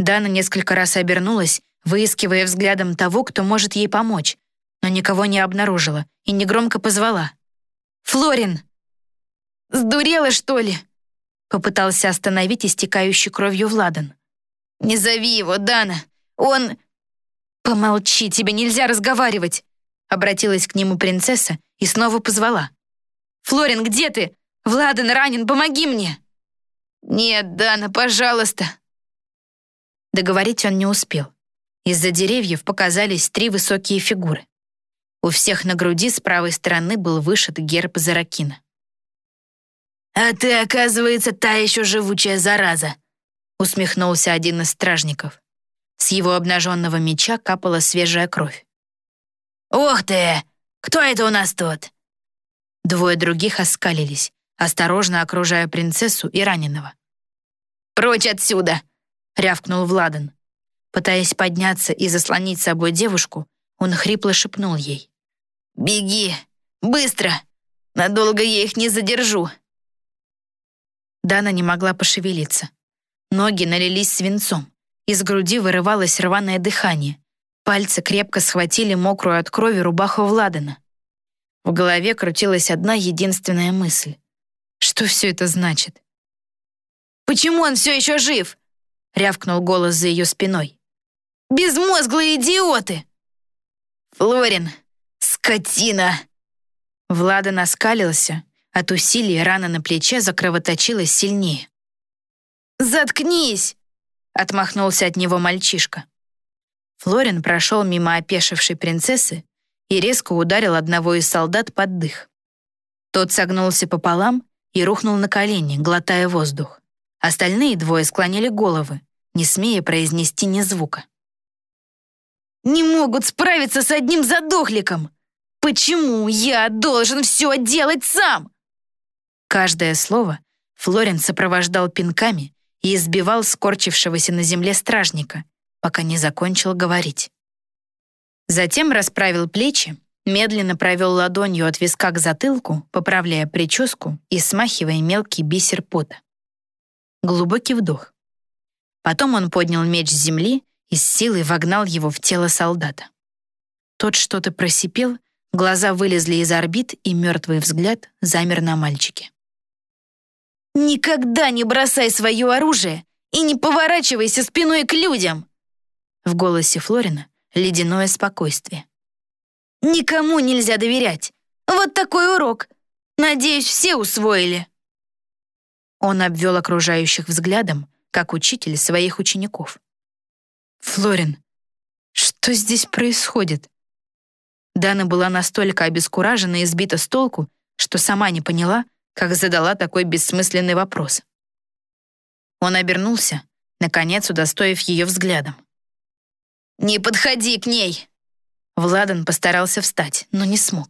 Дана несколько раз обернулась, выискивая взглядом того, кто может ей помочь, но никого не обнаружила и негромко позвала. «Флорин!» «Сдурела, что ли?» Попытался остановить истекающий кровью Владан. «Не зови его, Дана! Он...» «Помолчи, тебе нельзя разговаривать!» Обратилась к нему принцесса и снова позвала. «Флорин, где ты? Владан ранен, помоги мне!» «Нет, Дана, пожалуйста!» Договорить он не успел. Из-за деревьев показались три высокие фигуры. У всех на груди с правой стороны был вышит герб Заракина. «А ты, оказывается, та еще живучая зараза», усмехнулся один из стражников. С его обнаженного меча капала свежая кровь. «Ух ты! Кто это у нас тут?» Двое других оскалились, осторожно окружая принцессу и раненого. «Прочь отсюда!» — рявкнул Владан. Пытаясь подняться и заслонить собой девушку, он хрипло шепнул ей. «Беги! Быстро! Надолго я их не задержу!» Дана не могла пошевелиться. Ноги налились свинцом. Из груди вырывалось рваное дыхание. Пальцы крепко схватили мокрую от крови рубаху Владана. В голове крутилась одна единственная мысль. Что все это значит? «Почему он все еще жив?» — рявкнул голос за ее спиной. «Безмозглые идиоты!» «Флорин, скотина!» Влада наскалился, от усилий рана на плече закровоточилась сильнее. «Заткнись!» — отмахнулся от него мальчишка. Флорин прошел мимо опешившей принцессы и резко ударил одного из солдат под дых. Тот согнулся пополам и рухнул на колени, глотая воздух. Остальные двое склонили головы, не смея произнести ни звука. «Не могут справиться с одним задохликом! Почему я должен все делать сам?» Каждое слово Флорин сопровождал пинками и избивал скорчившегося на земле стражника, пока не закончил говорить. Затем расправил плечи, медленно провел ладонью от виска к затылку, поправляя прическу и смахивая мелкий бисер пота. Глубокий вдох. Потом он поднял меч с земли и с силой вогнал его в тело солдата. Тот что-то просипел, Глаза вылезли из орбит, и мертвый взгляд замер на мальчике. «Никогда не бросай свое оружие и не поворачивайся спиной к людям!» В голосе Флорина ледяное спокойствие. «Никому нельзя доверять. Вот такой урок. Надеюсь, все усвоили». Он обвел окружающих взглядом, как учитель своих учеников. «Флорин, что здесь происходит?» Дана была настолько обескуражена и сбита с толку, что сама не поняла, как задала такой бессмысленный вопрос. Он обернулся, наконец удостоив ее взглядом. «Не подходи к ней!» Владан постарался встать, но не смог.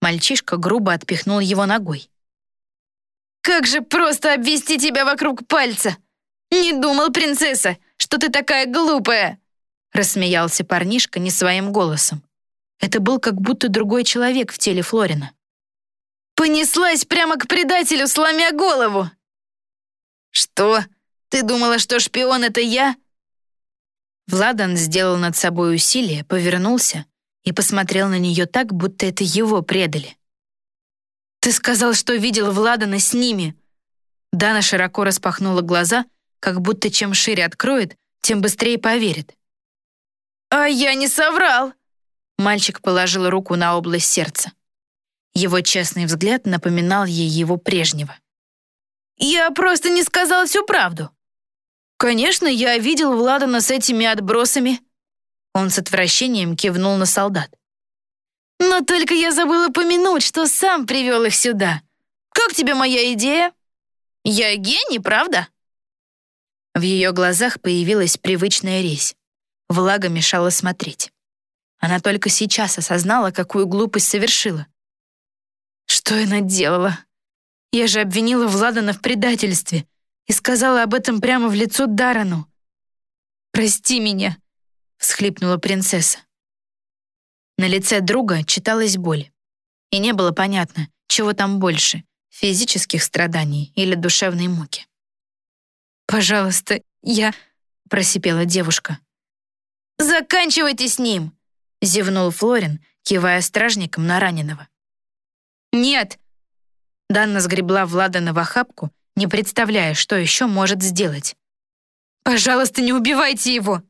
Мальчишка грубо отпихнул его ногой. «Как же просто обвести тебя вокруг пальца! Не думал, принцесса, что ты такая глупая!» Рассмеялся парнишка не своим голосом. Это был как будто другой человек в теле Флорина. «Понеслась прямо к предателю, сломя голову!» «Что? Ты думала, что шпион — это я?» Владан сделал над собой усилие, повернулся и посмотрел на нее так, будто это его предали. «Ты сказал, что видел Владана с ними!» Дана широко распахнула глаза, как будто чем шире откроет, тем быстрее поверит. «А я не соврал!» Мальчик положил руку на область сердца. Его честный взгляд напоминал ей его прежнего. «Я просто не сказал всю правду. Конечно, я видел Владана с этими отбросами». Он с отвращением кивнул на солдат. «Но только я забыла помянуть, что сам привел их сюда. Как тебе моя идея? Я гений, правда?» В ее глазах появилась привычная резь. Влага мешала смотреть. Она только сейчас осознала, какую глупость совершила. Что я наделала? Я же обвинила Владана в предательстве и сказала об этом прямо в лицо Дарану. «Прости меня», — всхлипнула принцесса. На лице друга читалась боль. И не было понятно, чего там больше — физических страданий или душевной муки. «Пожалуйста, я...» — просипела девушка. «Заканчивайте с ним!» — зевнул Флорин, кивая стражником на раненого. «Нет!» Данна сгребла Владана в охапку, не представляя, что еще может сделать. «Пожалуйста, не убивайте его!»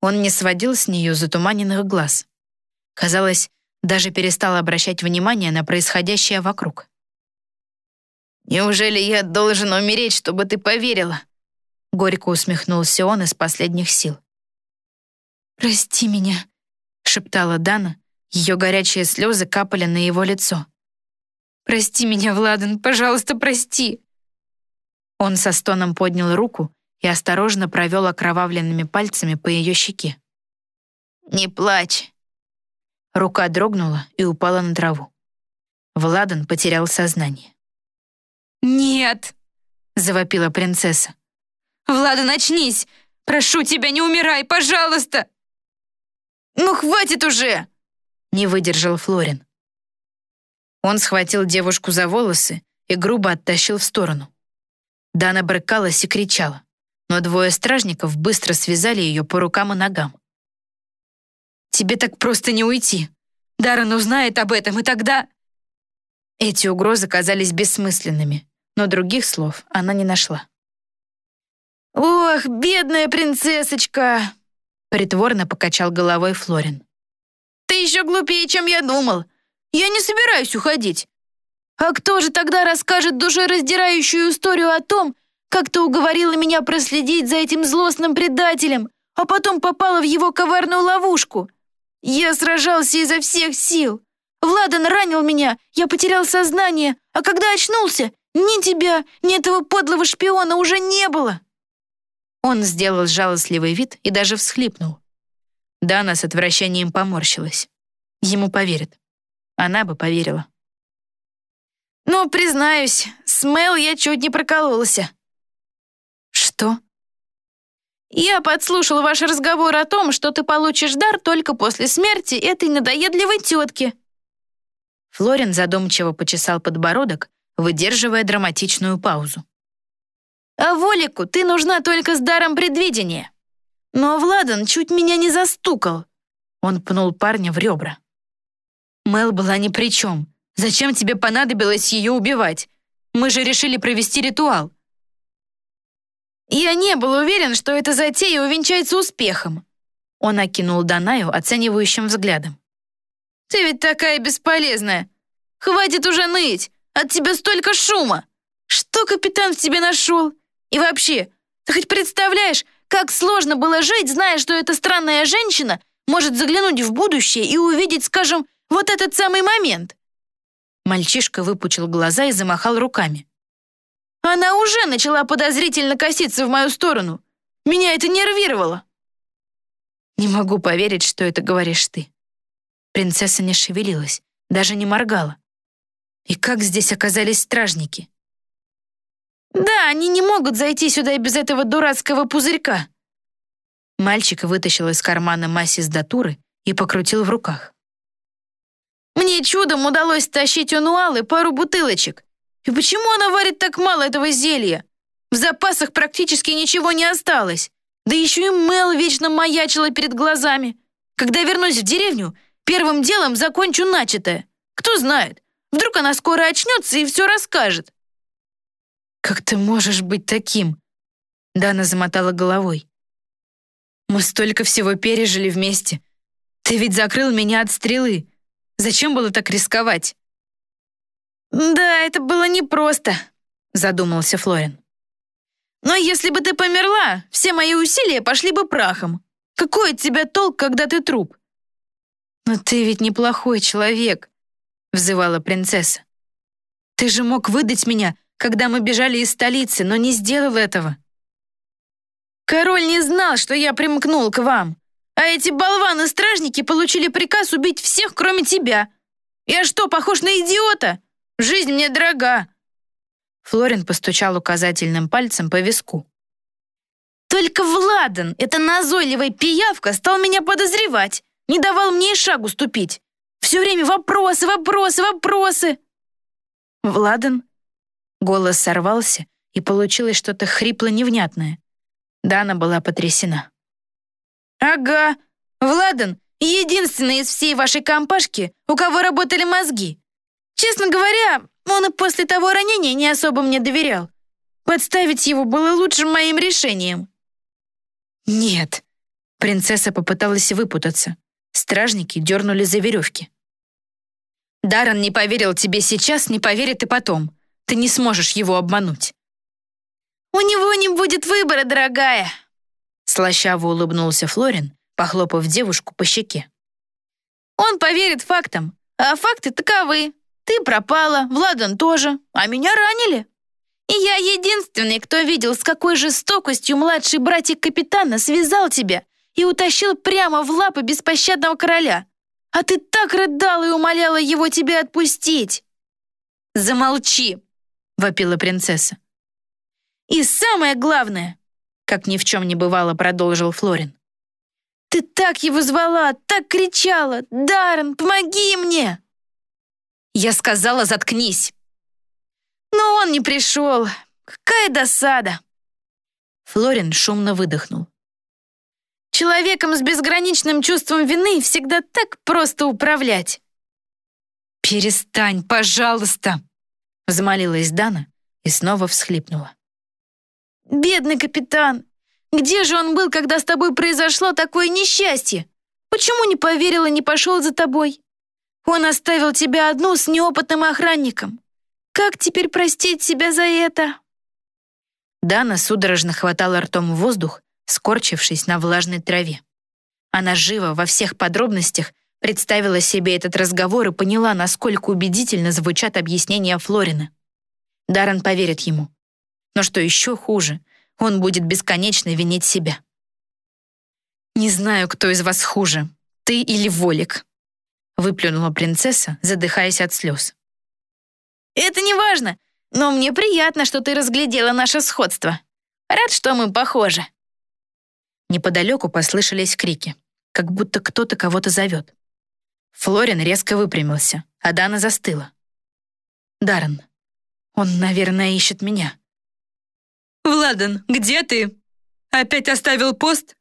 Он не сводил с нее затуманенных глаз. Казалось, даже перестал обращать внимание на происходящее вокруг. «Неужели я должен умереть, чтобы ты поверила?» Горько усмехнулся он из последних сил. «Прости меня», — шептала Дана. Ее горячие слезы капали на его лицо. «Прости меня, Владан, пожалуйста, прости!» Он со стоном поднял руку и осторожно провел окровавленными пальцами по ее щеке. «Не плачь!» Рука дрогнула и упала на траву. Владан потерял сознание. «Нет!» — завопила принцесса. «Владан, очнись! Прошу тебя, не умирай, пожалуйста!» «Ну, хватит уже!» — не выдержал Флорин. Он схватил девушку за волосы и грубо оттащил в сторону. Дана брыкалась и кричала, но двое стражников быстро связали ее по рукам и ногам. «Тебе так просто не уйти. Даррен узнает об этом, и тогда...» Эти угрозы казались бессмысленными, но других слов она не нашла. «Ох, бедная принцессочка!» Притворно покачал головой Флорин. «Ты еще глупее, чем я думал. Я не собираюсь уходить. А кто же тогда расскажет душераздирающую историю о том, как ты уговорила меня проследить за этим злостным предателем, а потом попала в его коварную ловушку? Я сражался изо всех сил. Владан ранил меня, я потерял сознание, а когда очнулся, ни тебя, ни этого подлого шпиона уже не было». Он сделал жалостливый вид и даже всхлипнул. Дана с отвращением поморщилась. Ему поверят. Она бы поверила. «Ну, признаюсь, с Мэл я чуть не прокололся». «Что?» «Я подслушал ваш разговор о том, что ты получишь дар только после смерти этой надоедливой тетки». Флорин задумчиво почесал подбородок, выдерживая драматичную паузу. А Волику ты нужна только с даром предвидения. Но Владан чуть меня не застукал. Он пнул парня в ребра. Мел была ни при чем. Зачем тебе понадобилось ее убивать? Мы же решили провести ритуал. Я не был уверен, что эта затея увенчается успехом. Он окинул Данаю оценивающим взглядом. «Ты ведь такая бесполезная. Хватит уже ныть. От тебя столько шума. Что капитан в тебе нашел? И вообще, ты хоть представляешь, как сложно было жить, зная, что эта странная женщина может заглянуть в будущее и увидеть, скажем, вот этот самый момент?» Мальчишка выпучил глаза и замахал руками. «Она уже начала подозрительно коситься в мою сторону. Меня это нервировало». «Не могу поверить, что это говоришь ты». Принцесса не шевелилась, даже не моргала. «И как здесь оказались стражники?» «Да, они не могут зайти сюда без этого дурацкого пузырька». Мальчик вытащил из кармана массис датуры и покрутил в руках. Мне чудом удалось тащить у Нуалы пару бутылочек. И почему она варит так мало этого зелья? В запасах практически ничего не осталось. Да еще и Мел вечно маячила перед глазами. Когда вернусь в деревню, первым делом закончу начатое. Кто знает, вдруг она скоро очнется и все расскажет. «Как ты можешь быть таким?» Дана замотала головой. «Мы столько всего пережили вместе. Ты ведь закрыл меня от стрелы. Зачем было так рисковать?» «Да, это было непросто», — задумался Флорин. «Но если бы ты померла, все мои усилия пошли бы прахом. Какой от тебя толк, когда ты труп?» «Но ты ведь неплохой человек», — взывала принцесса. «Ты же мог выдать меня, когда мы бежали из столицы, но не сделал этого». «Король не знал, что я примкнул к вам. А эти болваны-стражники получили приказ убить всех, кроме тебя. Я что, похож на идиота? Жизнь мне дорога!» Флорин постучал указательным пальцем по виску. «Только Владан, эта назойливая пиявка, стал меня подозревать, не давал мне и шагу ступить. Все время вопросы, вопросы, вопросы!» «Владан?» Голос сорвался, и получилось что-то хрипло-невнятное. Дана была потрясена. «Ага, Владан — единственный из всей вашей компашки, у кого работали мозги. Честно говоря, он и после того ранения не особо мне доверял. Подставить его было лучшим моим решением». «Нет». Принцесса попыталась выпутаться. Стражники дернули за веревки. «Даррен не поверил тебе сейчас, не поверит и потом. Ты не сможешь его обмануть». «У него не будет выбора, дорогая», Слащаво улыбнулся Флорин, похлопав девушку по щеке. «Он поверит фактам, а факты таковы. Ты пропала, Владан тоже, а меня ранили. И я единственный, кто видел, с какой жестокостью младший братик капитана связал тебя и утащил прямо в лапы беспощадного короля. А ты так рыдала и умоляла его тебя отпустить». «Замолчи!» — вопила принцесса. «И самое главное, как ни в чем не бывало, продолжил Флорин. «Ты так его звала, так кричала! Даррен, помоги мне!» Я сказала, заткнись. Но он не пришел. Какая досада. Флорин шумно выдохнул. Человеком с безграничным чувством вины всегда так просто управлять. «Перестань, пожалуйста!» Взмолилась Дана и снова всхлипнула. «Бедный капитан! Где же он был, когда с тобой произошло такое несчастье? Почему не поверил и не пошел за тобой? Он оставил тебя одну с неопытным охранником. Как теперь простить себя за это?» Дана судорожно хватала ртом воздух, скорчившись на влажной траве. Она живо во всех подробностях представила себе этот разговор и поняла, насколько убедительно звучат объяснения Флорина. Даррен поверит ему. Но что еще хуже, он будет бесконечно винить себя. «Не знаю, кто из вас хуже, ты или Волик», выплюнула принцесса, задыхаясь от слез. «Это не важно, но мне приятно, что ты разглядела наше сходство. Рад, что мы похожи». Неподалеку послышались крики, как будто кто-то кого-то зовет. Флорин резко выпрямился, а Дана застыла. «Даррен, он, наверное, ищет меня». «Владан, где ты? Опять оставил пост?»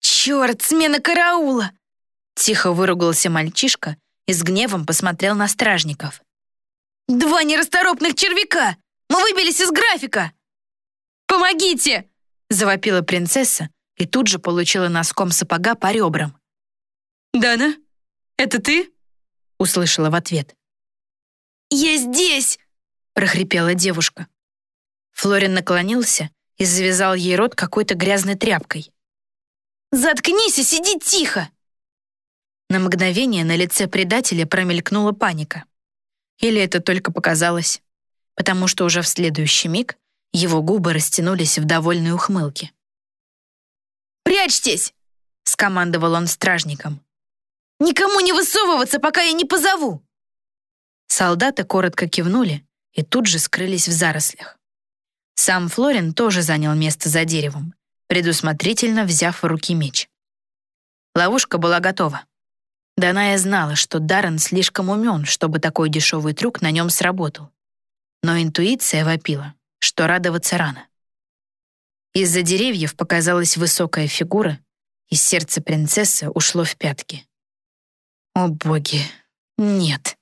«Черт, смена караула!» Тихо выругался мальчишка и с гневом посмотрел на стражников. «Два нерасторопных червяка! Мы выбились из графика! Помогите!» завопила принцесса и тут же получила носком сапога по ребрам. «Дана, это ты?» услышала в ответ. «Я здесь!» прохрипела девушка. Флорин наклонился и завязал ей рот какой-то грязной тряпкой. «Заткнись и сиди тихо!» На мгновение на лице предателя промелькнула паника. Или это только показалось, потому что уже в следующий миг его губы растянулись в довольной ухмылке. «Прячьтесь!» — скомандовал он стражникам. «Никому не высовываться, пока я не позову!» Солдаты коротко кивнули и тут же скрылись в зарослях. Сам Флорин тоже занял место за деревом, предусмотрительно взяв в руки меч. Ловушка была готова. Даная знала, что Даррен слишком умен, чтобы такой дешевый трюк на нем сработал. Но интуиция вопила, что радоваться рано. Из-за деревьев показалась высокая фигура, и сердце принцессы ушло в пятки. О боги, нет.